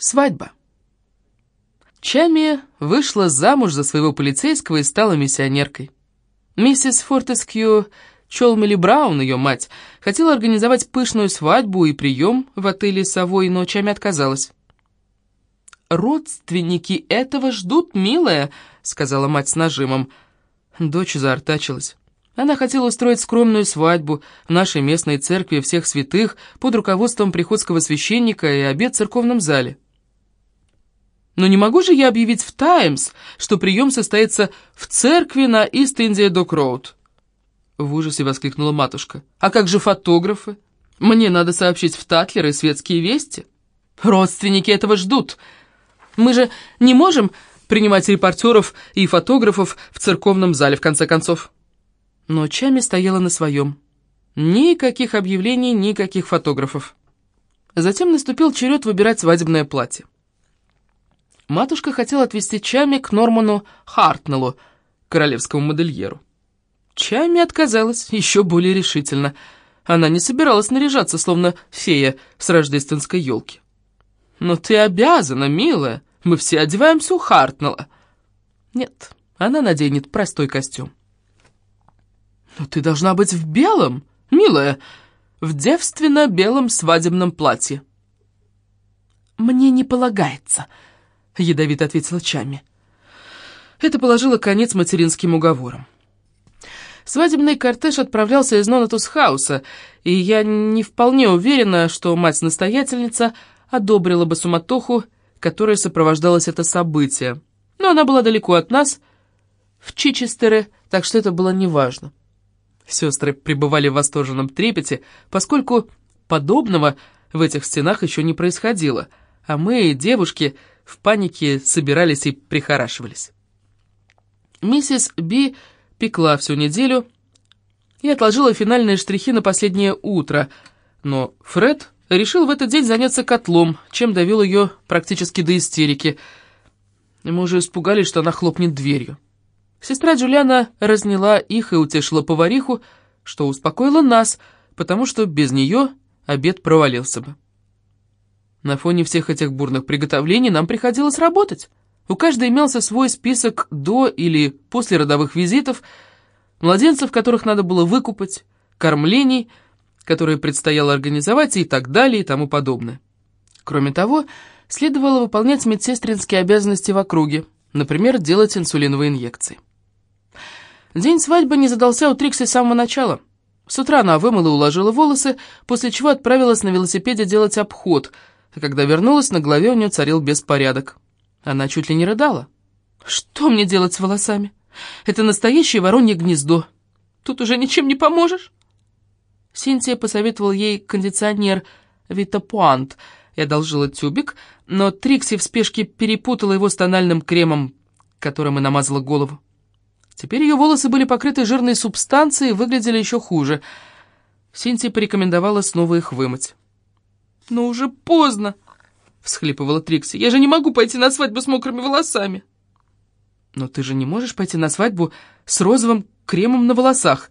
Свадьба. Чами вышла замуж за своего полицейского и стала миссионеркой. Миссис Фортескью Чолмели Браун, ее мать, хотела организовать пышную свадьбу и прием в отеле «Совой», но Чами отказалась. «Родственники этого ждут, милая», — сказала мать с нажимом. Дочь заортачилась. Она хотела устроить скромную свадьбу в нашей местной церкви всех святых под руководством приходского священника и обед в церковном зале. Но не могу же я объявить в «Таймс», что прием состоится в церкви на Ист-Индия-Док-Роуд?» В ужасе воскликнула матушка. «А как же фотографы? Мне надо сообщить в Татлер и светские вести. Родственники этого ждут. Мы же не можем принимать репортеров и фотографов в церковном зале, в конце концов». Но Чами стояла на своем. Никаких объявлений, никаких фотографов. Затем наступил черед выбирать свадебное платье. Матушка хотела отвезти Чами к Норману Хартнеллу, королевскому модельеру. Чами отказалась еще более решительно. Она не собиралась наряжаться, словно фея с рождественской елки. «Но ты обязана, милая, мы все одеваемся у Хартнелла». Нет, она наденет простой костюм. «Но ты должна быть в белом, милая, в девственно-белом свадебном платье». «Мне не полагается», —— ядовито ответила Чами. Это положило конец материнским уговорам. Свадебный кортеж отправлялся из Нонатус-хауса, и я не вполне уверена, что мать-настоятельница одобрила бы суматоху, которой сопровождалось это событие. Но она была далеко от нас, в Чичестере, так что это было неважно. Сестры пребывали в восторженном трепете, поскольку подобного в этих стенах еще не происходило, а мы, девушки, в панике собирались и прихорашивались. Миссис Би пекла всю неделю и отложила финальные штрихи на последнее утро, но Фред решил в этот день заняться котлом, чем довел ее практически до истерики. Мы уже испугались, что она хлопнет дверью. Сестра Джулиана разняла их и утешила повариху, что успокоило нас, потому что без нее обед провалился бы. На фоне всех этих бурных приготовлений нам приходилось работать. У каждой имелся свой список до или после родовых визитов, младенцев, которых надо было выкупать, кормлений, которые предстояло организовать и так далее и тому подобное. Кроме того, следовало выполнять медсестринские обязанности в округе, например, делать инсулиновые инъекции. День свадьбы не задался у Трикси с самого начала. С утра она вымыла и уложила волосы, после чего отправилась на велосипеде делать обход – а когда вернулась, на голове у нее царил беспорядок. Она чуть ли не рыдала. «Что мне делать с волосами? Это настоящее воронье гнездо. Тут уже ничем не поможешь». Синтия посоветовал ей кондиционер Витапуант и одолжила тюбик, но Трикси в спешке перепутала его с тональным кремом, которым и намазала голову. Теперь ее волосы были покрыты жирной субстанцией и выглядели еще хуже. Синтия порекомендовала снова их вымыть. «Но уже поздно!» — всхлипывала Трикси. «Я же не могу пойти на свадьбу с мокрыми волосами!» «Но ты же не можешь пойти на свадьбу с розовым кремом на волосах!»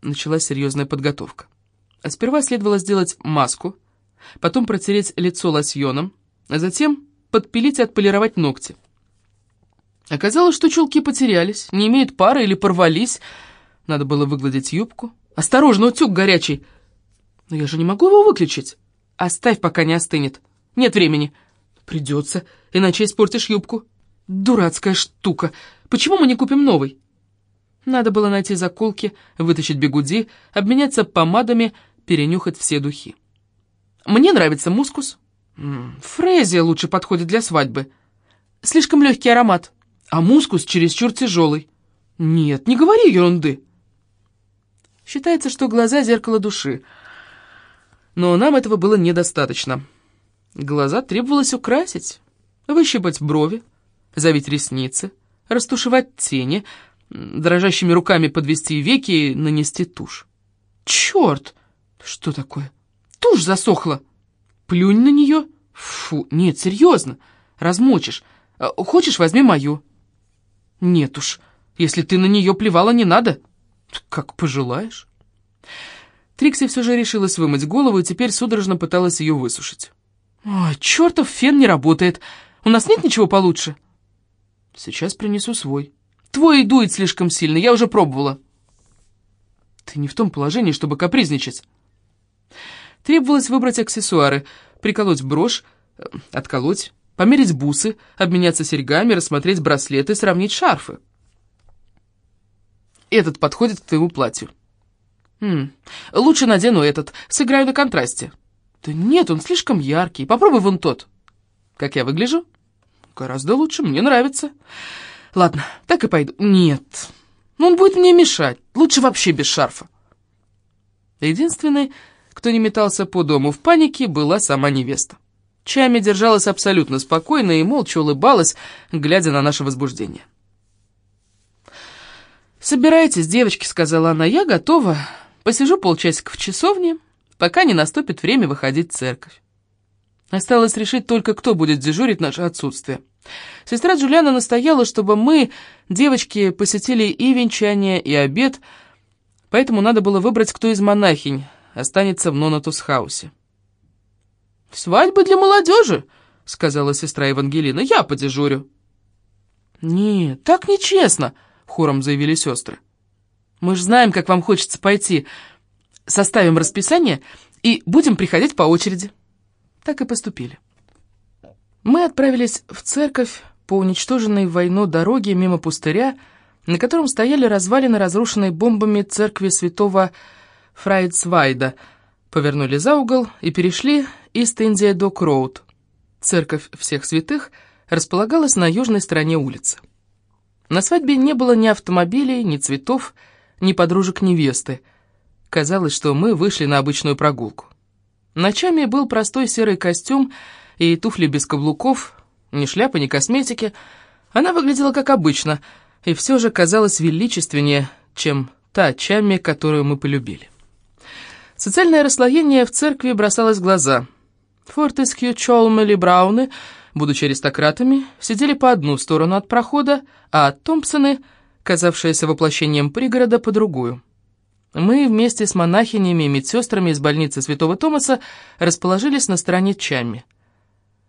Началась серьезная подготовка. А сперва следовало сделать маску, потом протереть лицо лосьоном, а затем подпилить и отполировать ногти. Оказалось, что чулки потерялись, не имеют пары или порвались. Надо было выгладить юбку. «Осторожно, утюг горячий!» «Но я же не могу его выключить!» «Оставь, пока не остынет. Нет времени». «Придется, иначе испортишь юбку». «Дурацкая штука. Почему мы не купим новый?» Надо было найти заколки, вытащить бегуди, обменяться помадами, перенюхать все духи. Мне нравится мускус. Фрезия лучше подходит для свадьбы. Слишком легкий аромат, а мускус чересчур тяжелый. Нет, не говори ерунды. Считается, что глаза — зеркало души — но нам этого было недостаточно. Глаза требовалось украсить, выщипать брови, завить ресницы, растушевать тени, дрожащими руками подвести веки и нанести тушь. «Черт! Что такое? Тушь засохла! Плюнь на нее! Фу, нет, серьезно! Размочишь. А, хочешь, возьми мою». «Нет уж, если ты на нее плевала, не надо. Как пожелаешь». Трикси все же решилась вымыть голову и теперь судорожно пыталась ее высушить. «Ой, чертов фен не работает. У нас нет ничего получше?» «Сейчас принесу свой. Твой дует слишком сильно, я уже пробовала». «Ты не в том положении, чтобы капризничать». Требовалось выбрать аксессуары, приколоть брошь, э, отколоть, померить бусы, обменяться серьгами, рассмотреть браслеты, сравнить шарфы. Этот подходит к твоему платью. М лучше надену этот, сыграю на контрасте. Да нет, он слишком яркий. Попробуй вон тот. Как я выгляжу? Гораздо лучше, мне нравится. Ладно, так и пойду. Нет, ну он будет мне мешать. Лучше вообще без шарфа. Единственный, кто не метался по дому в панике, была сама невеста. Чами держалась абсолютно спокойно и молча улыбалась, глядя на наше возбуждение. «Собирайтесь, девочки», — сказала она, — «я готова. Посижу полчасика в часовне, пока не наступит время выходить в церковь». Осталось решить только, кто будет дежурить наше отсутствие. Сестра Джулиана настояла, чтобы мы, девочки, посетили и венчание, и обед, поэтому надо было выбрать, кто из монахинь останется в Нонатус-хаусе. «Свадьба для молодежи», — сказала сестра Евангелина. «Я подежурю». «Нет, так нечестно», — хором заявили сестры. «Мы же знаем, как вам хочется пойти. Составим расписание и будем приходить по очереди». Так и поступили. Мы отправились в церковь по уничтоженной в войну дороге мимо пустыря, на котором стояли развалины разрушенной бомбами церкви святого Фрайдсвайда, повернули за угол и перешли Ист-Индия Док Роуд. Церковь всех святых располагалась на южной стороне улицы. На свадьбе не было ни автомобилей, ни цветов, ни подружек невесты. Казалось, что мы вышли на обычную прогулку. Ночами был простой серый костюм и туфли без каблуков, ни шляпы, ни косметики. Она выглядела как обычно, и все же казалась величественнее, чем та чами, которую мы полюбили. Социальное расслоение в церкви бросалось в глаза — Фортескью, Чолмели, Брауны, будучи аристократами, сидели по одну сторону от прохода, а Томпсоны, казавшиеся воплощением пригорода, по другую. Мы вместе с монахинями и медсестрами из больницы Святого Томаса расположились на стороне Чамми.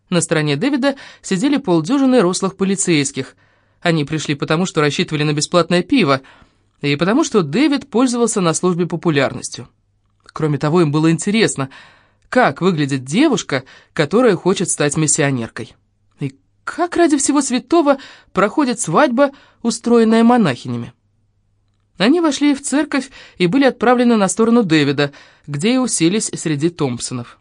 На стороне Дэвида сидели полдюжины рослых полицейских. Они пришли потому, что рассчитывали на бесплатное пиво, и потому, что Дэвид пользовался на службе популярностью. Кроме того, им было интересно — как выглядит девушка, которая хочет стать миссионеркой. Как ради всего святого проходит свадьба, устроенная монахинями. Они вошли в церковь и были отправлены на сторону Дэвида, где и уселись среди Томпсонов.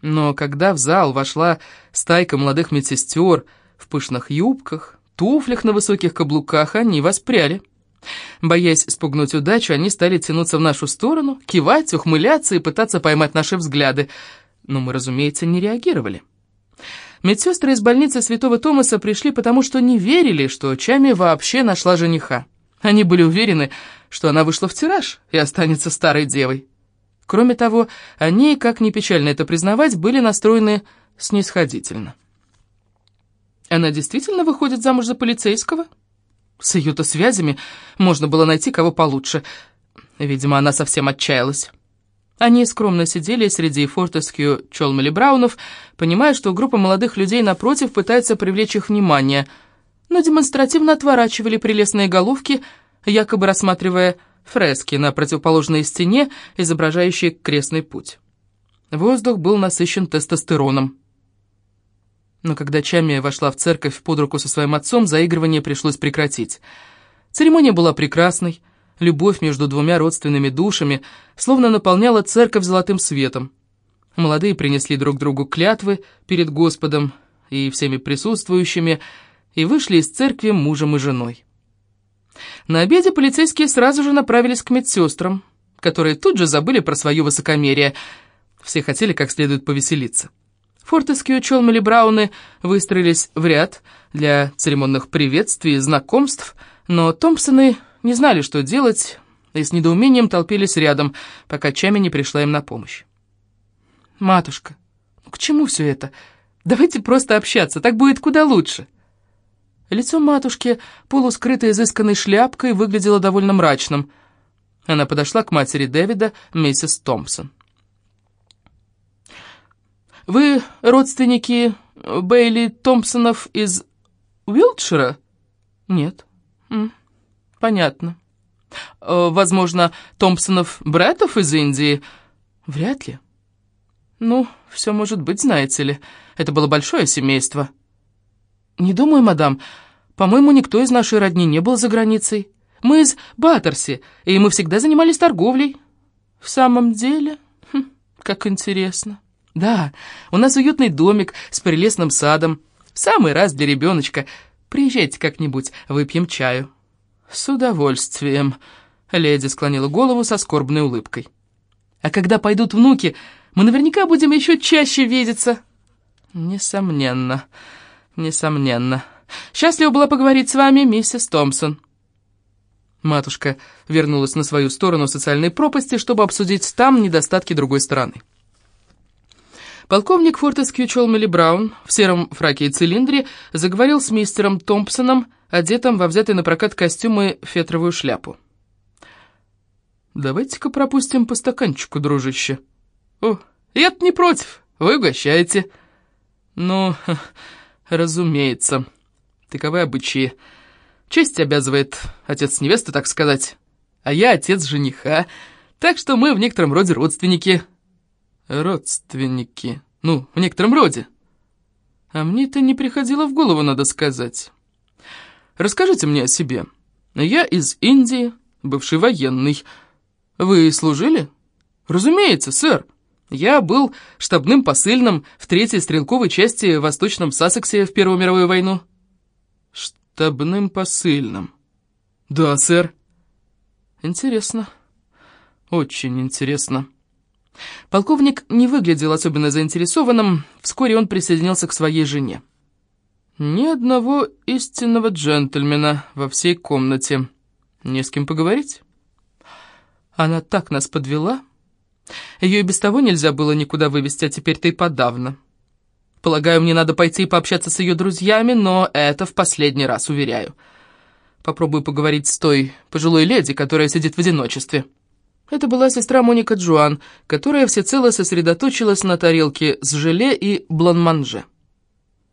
Но когда в зал вошла стайка молодых медсестер в пышных юбках, туфлях на высоких каблуках, они воспряли. Боясь спугнуть удачу, они стали тянуться в нашу сторону, кивать, ухмыляться и пытаться поймать наши взгляды. Но мы, разумеется, не реагировали. Медсестры из больницы Святого Томаса пришли потому, что не верили, что Чами вообще нашла жениха. Они были уверены, что она вышла в тираж и останется старой девой. Кроме того, они, как ни печально это признавать, были настроены снисходительно. Она действительно выходит замуж за полицейского? С ее-то связями можно было найти кого получше. Видимо, она совсем отчаялась. Они скромно сидели среди Фортескью Чолмели Браунов, понимая, что группа молодых людей напротив пытается привлечь их внимание, но демонстративно отворачивали прелестные головки, якобы рассматривая фрески на противоположной стене, изображающие крестный путь. Воздух был насыщен тестостероном. Но когда Чами вошла в церковь под руку со своим отцом, заигрывание пришлось прекратить. Церемония была прекрасной, любовь между двумя родственными душами словно наполняла церковь золотым светом. Молодые принесли друг другу клятвы перед Господом и всеми присутствующими и вышли из церкви мужем и женой. На обеде полицейские сразу же направились к медсестрам, которые тут же забыли про свое высокомерие. Все хотели как следует повеселиться. Фортеские Чолмели Брауны выстроились в ряд для церемонных приветствий и знакомств, но Томпсоны не знали, что делать, и с недоумением толпились рядом, пока Чами не пришла им на помощь. «Матушка, ну к чему все это? Давайте просто общаться, так будет куда лучше». Лицо матушки, полускрытой изысканной шляпкой, выглядело довольно мрачным. Она подошла к матери Дэвида, миссис Томпсон. вы родственники Бейли Томпсонов из Уилтшира? Нет. М, понятно. Э, возможно, Томпсонов братов из Индии? Вряд ли. Ну, все может быть, знаете ли. Это было большое семейство. Не думаю, мадам. По-моему, никто из нашей родни не был за границей. Мы из Баттерси, и мы всегда занимались торговлей. В самом деле, хм, как интересно. Да, у нас уютный домик с прелестным садом. В самый раз для ребеночка. Приезжайте как-нибудь, выпьем чаю. С удовольствием. Леди склонила голову со скорбной улыбкой. А когда пойдут внуки, мы наверняка будем еще чаще видеться. Несомненно, несомненно. Счастлива была поговорить с вами, миссис Томпсон. Матушка вернулась на свою сторону социальной пропасти, чтобы обсудить там недостатки другой стороны. Полковник Фортескью Чолмели Браун в сером фраке и цилиндре заговорил с мистером Томпсоном, одетым во взятый на прокат костюм и фетровую шляпу. «Давайте-ка пропустим по стаканчику, дружище». «О, я не против, вы угощаете». «Ну, разумеется, таковы обычаи». Честь обязывает отец невесты, так сказать, а я отец жениха, так что мы в некотором роде родственники». «Родственники? Ну, в некотором роде». «А мне это не приходило в голову, надо сказать. Расскажите мне о себе. Я из Индии, бывший военный. Вы служили?» «Разумеется, сэр. Я был штабным посыльным в третьей стрелковой части в Восточном Сассексе в Первую мировую войну» штабным посыльным. Да, сэр. Интересно. Очень интересно. Полковник не выглядел особенно заинтересованным. Вскоре он присоединился к своей жене. Ни одного истинного джентльмена во всей комнате. Не с кем поговорить? Она так нас подвела. Ее и без того нельзя было никуда вывести, а теперь-то и подавно. Полагаю, мне надо пойти и пообщаться с ее друзьями, но это в последний раз, уверяю. Попробую поговорить с той пожилой леди, которая сидит в одиночестве. Это была сестра Моника Джоан, которая всецело сосредоточилась на тарелке с желе и бланманже.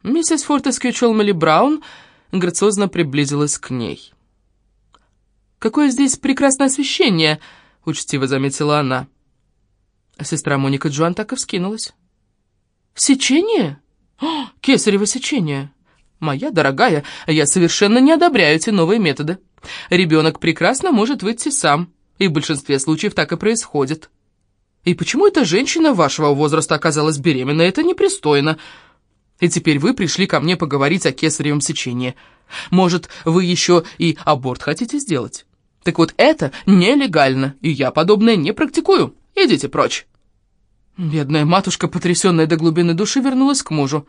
Миссис Фортескью Чолмели Браун грациозно приблизилась к ней. «Какое здесь прекрасное освещение!» — учтиво заметила она. Сестра Моника Джоан так и вскинулась. «Сечение? О, кесарево сечение!» «Моя дорогая, я совершенно не одобряю эти новые методы. Ребенок прекрасно может выйти сам, и в большинстве случаев так и происходит. И почему эта женщина вашего возраста оказалась беременна, это непристойно. И теперь вы пришли ко мне поговорить о кесаревом сечении. Может, вы еще и аборт хотите сделать? Так вот это нелегально, и я подобное не практикую. Идите прочь». Бедная матушка, потрясенная до глубины души, вернулась к мужу.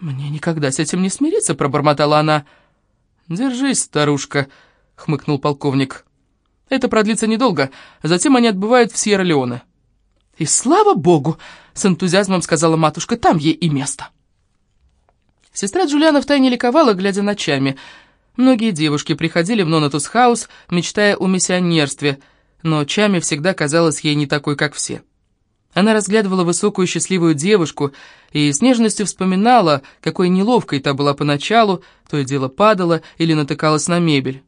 «Мне никогда с этим не смириться», — пробормотала она. «Держись, старушка», — хмыкнул полковник. «Это продлится недолго, затем они отбывают в Сьерра-Леоне». «И слава богу!» — с энтузиазмом сказала матушка. «Там ей и место». Сестра Джулиана втайне ликовала, глядя ночами. Многие девушки приходили в Нонатус-хаус, мечтая о миссионерстве, но Чами всегда казалась ей не такой, как все. Она разглядывала высокую счастливую девушку и с нежностью вспоминала, какой неловкой та была поначалу, то и дело падала или натыкалась на мебель.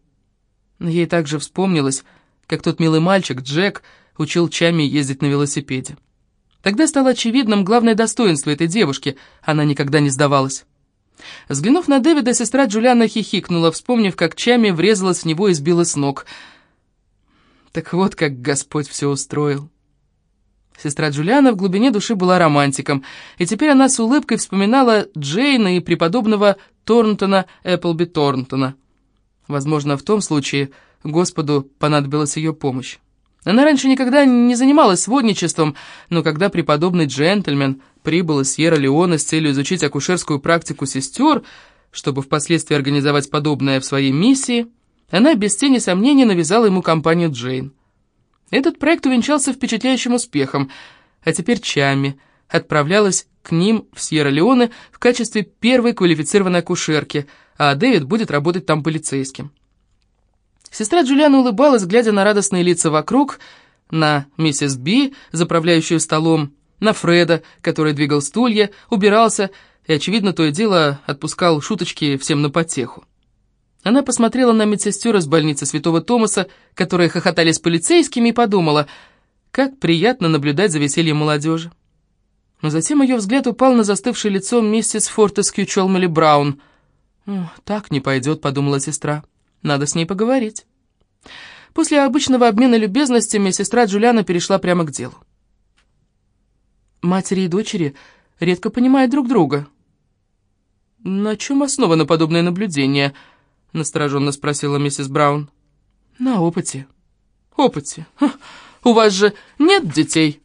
Ей также вспомнилось, как тот милый мальчик, Джек, учил Чами ездить на велосипеде. Тогда стало очевидным главное достоинство этой девушки, она никогда не сдавалась. Взглянув на Дэвида, сестра Джулиана хихикнула, вспомнив, как Чами врезалась в него и сбила с ног. Так вот, как Господь все устроил. Сестра Джулиана в глубине души была романтиком, и теперь она с улыбкой вспоминала Джейна и преподобного Торнтона Эпплби Торнтона. Возможно, в том случае Господу понадобилась ее помощь. Она раньше никогда не занималась сводничеством, но когда преподобный джентльмен прибыл из Сьерра-Леона с целью изучить акушерскую практику сестер, чтобы впоследствии организовать подобное в своей миссии, она без тени сомнений навязала ему компанию Джейн. Этот проект увенчался впечатляющим успехом, а теперь Чами отправлялась к ним в Сьерра-Леоне в качестве первой квалифицированной акушерки, а Дэвид будет работать там полицейским. Сестра Джулиана улыбалась, глядя на радостные лица вокруг, на миссис Би, заправляющую столом, на Фреда, который двигал стулья, убирался и, очевидно, то и дело отпускал шуточки всем на потеху. Она посмотрела на медсестер из больницы Святого Томаса, которые хохотали с полицейскими, и подумала, как приятно наблюдать за весельем молодежи. Но затем ее взгляд упал на застывшее лицо миссис Фортескью Чолмели Браун. «Так не пойдет», — подумала сестра. «Надо с ней поговорить». После обычного обмена любезностями сестра Джулиана перешла прямо к делу. Матери и дочери редко понимают друг друга. «На чем основано подобное наблюдение?» — настороженно спросила миссис Браун. «На опыте». «Опыте? Ха, у вас же нет детей?»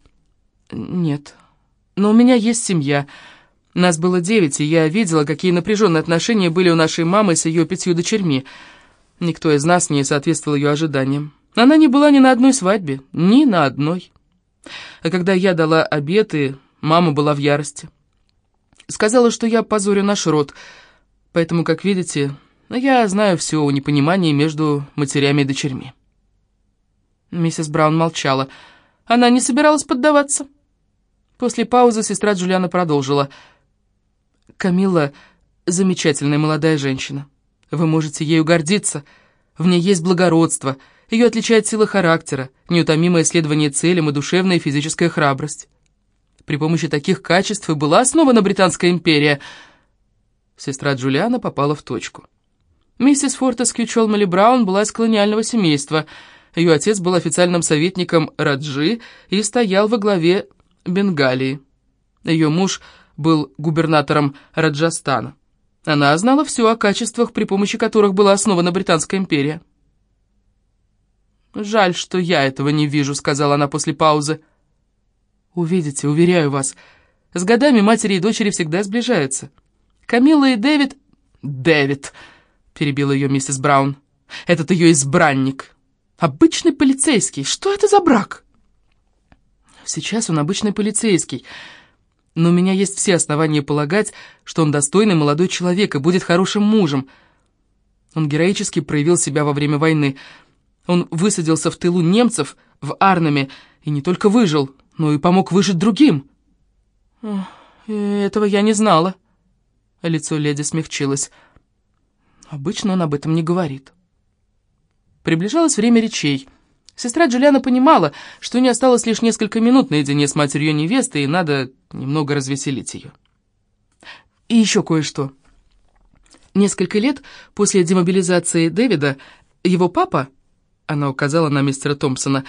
«Нет, но у меня есть семья. Нас было девять, и я видела, какие напряженные отношения были у нашей мамы с ее пятью дочерьми. Никто из нас не соответствовал ее ожиданиям. Она не была ни на одной свадьбе, ни на одной». А когда я дала обеты, мама была в ярости. Сказала, что я позорю наш род, поэтому, как видите, я знаю все о непонимании между матерями и дочерьми. Миссис Браун молчала. Она не собиралась поддаваться. После паузы сестра Джулиана продолжила. «Камилла — замечательная молодая женщина. Вы можете ею гордиться. В ней есть благородство — ее отличает сила характера, неутомимое следование целям и душевная и физическая храбрость. При помощи таких качеств и была основана Британская империя. Сестра Джулиана попала в точку. Миссис Фортес Кьючолмали Браун была из колониального семейства. Ее отец был официальным советником Раджи и стоял во главе Бенгалии. Ее муж был губернатором Раджастана. Она знала все о качествах, при помощи которых была основана Британская империя. «Жаль, что я этого не вижу», — сказала она после паузы. «Увидите, уверяю вас, с годами матери и дочери всегда сближаются. Камилла и Дэвид...» «Дэвид», — перебила ее миссис Браун, — «этот ее избранник. Обычный полицейский. Что это за брак?» «Сейчас он обычный полицейский, но у меня есть все основания полагать, что он достойный молодой человек и будет хорошим мужем. Он героически проявил себя во время войны». Он высадился в тылу немцев в Арнаме и не только выжил, но и помог выжить другим. «Этого я не знала». Лицо леди смягчилось. Обычно он об этом не говорит. Приближалось время речей. Сестра Джулиана понимала, что не осталось лишь несколько минут наедине с матерью невесты, и надо немного развеселить ее. И еще кое-что. Несколько лет после демобилизации Дэвида его папа, она указала на мистера Томпсона,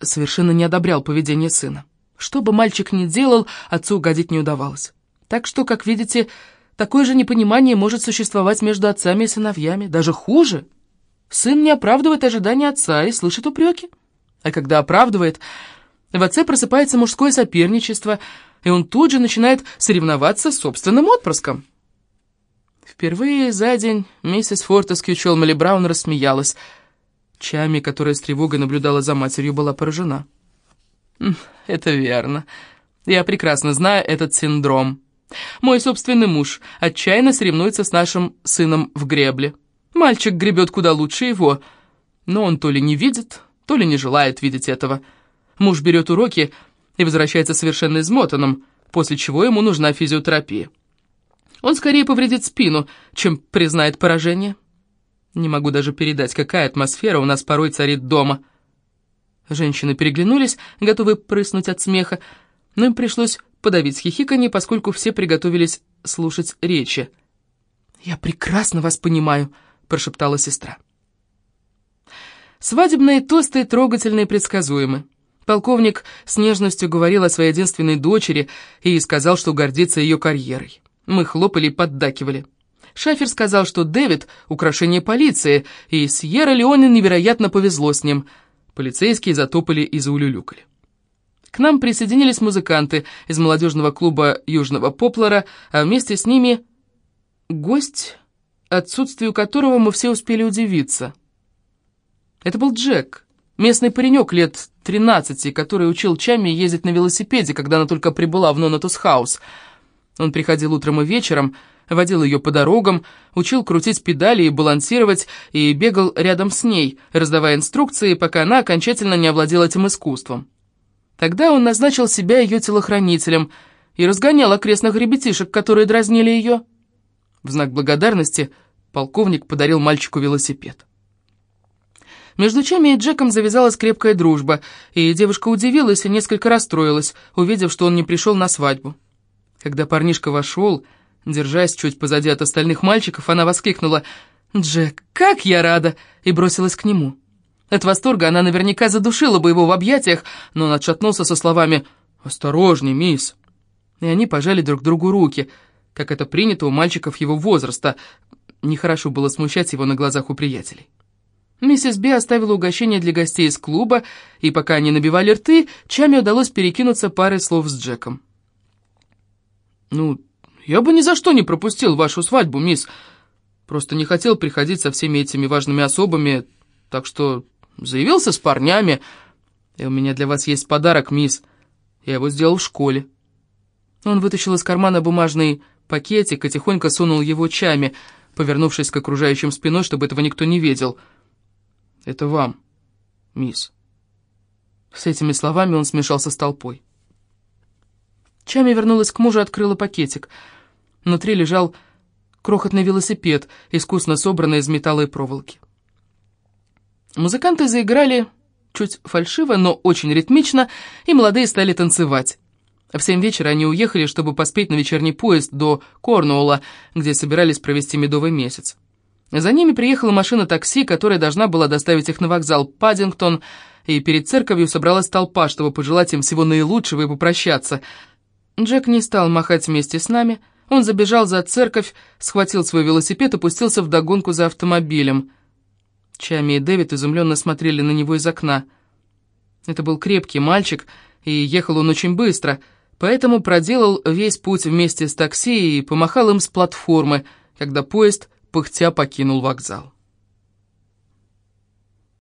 совершенно не одобрял поведение сына. Что бы мальчик ни делал, отцу угодить не удавалось. Так что, как видите, такое же непонимание может существовать между отцами и сыновьями. Даже хуже. Сын не оправдывает ожидания отца и слышит упреки. А когда оправдывает, в отце просыпается мужское соперничество, и он тут же начинает соревноваться с собственным отпрыском. Впервые за день миссис Фортес Кьючелмали Браун рассмеялась — Чами, которая с тревогой наблюдала за матерью, была поражена. «Это верно. Я прекрасно знаю этот синдром. Мой собственный муж отчаянно соревнуется с нашим сыном в гребле. Мальчик гребет куда лучше его, но он то ли не видит, то ли не желает видеть этого. Муж берет уроки и возвращается совершенно измотанным, после чего ему нужна физиотерапия. Он скорее повредит спину, чем признает поражение». Не могу даже передать, какая атмосфера у нас порой царит дома. Женщины переглянулись, готовые прыснуть от смеха, но им пришлось подавить хихиканье, поскольку все приготовились слушать речи. «Я прекрасно вас понимаю», — прошептала сестра. Свадебные тосты трогательные и предсказуемы. Полковник с нежностью говорил о своей единственной дочери и сказал, что гордится ее карьерой. Мы хлопали и поддакивали. Шафер сказал, что Дэвид — украшение полиции, и Сьерра Леоне невероятно повезло с ним. Полицейские затопали и заулюлюкали. К нам присоединились музыканты из молодежного клуба Южного Поплара, а вместе с ними гость, отсутствию которого мы все успели удивиться. Это был Джек, местный паренек лет 13, который учил Чами ездить на велосипеде, когда она только прибыла в Нонатус Хаус. Он приходил утром и вечером, водил ее по дорогам, учил крутить педали и балансировать, и бегал рядом с ней, раздавая инструкции, пока она окончательно не овладела этим искусством. Тогда он назначил себя ее телохранителем и разгонял окрестных ребятишек, которые дразнили ее. В знак благодарности полковник подарил мальчику велосипед. Между Чами и Джеком завязалась крепкая дружба, и девушка удивилась и несколько расстроилась, увидев, что он не пришел на свадьбу. Когда парнишка вошел, держась чуть позади от остальных мальчиков, она воскликнула «Джек, как я рада!» и бросилась к нему. От восторга она наверняка задушила бы его в объятиях, но он отшатнулся со словами «Осторожней, мисс!» И они пожали друг другу руки, как это принято у мальчиков его возраста. Нехорошо было смущать его на глазах у приятелей. Миссис Би оставила угощение для гостей из клуба, и пока они набивали рты, Чаме удалось перекинуться парой слов с Джеком. «Ну, я бы ни за что не пропустил вашу свадьбу, мисс. Просто не хотел приходить со всеми этими важными особами, так что заявился с парнями. И у меня для вас есть подарок, мисс. Я его сделал в школе». Он вытащил из кармана бумажный пакетик и тихонько сунул его Чаме, повернувшись к окружающим спиной, чтобы этого никто не видел — это вам, мисс». С этими словами он смешался с толпой. Чами вернулась к мужу и открыла пакетик. Внутри лежал крохотный велосипед, искусно собранный из металла и проволоки. Музыканты заиграли чуть фальшиво, но очень ритмично, и молодые стали танцевать. В семь вечера они уехали, чтобы поспеть на вечерний поезд до Корнуолла, где собирались провести медовый месяц. За ними приехала машина такси, которая должна была доставить их на вокзал Паддингтон, и перед церковью собралась толпа, чтобы пожелать им всего наилучшего и попрощаться. Джек не стал махать вместе с нами. Он забежал за церковь, схватил свой велосипед и пустился вдогонку за автомобилем. Чами и Дэвид изумленно смотрели на него из окна. Это был крепкий мальчик, и ехал он очень быстро, поэтому проделал весь путь вместе с такси и помахал им с платформы, когда поезд пыхтя покинул вокзал.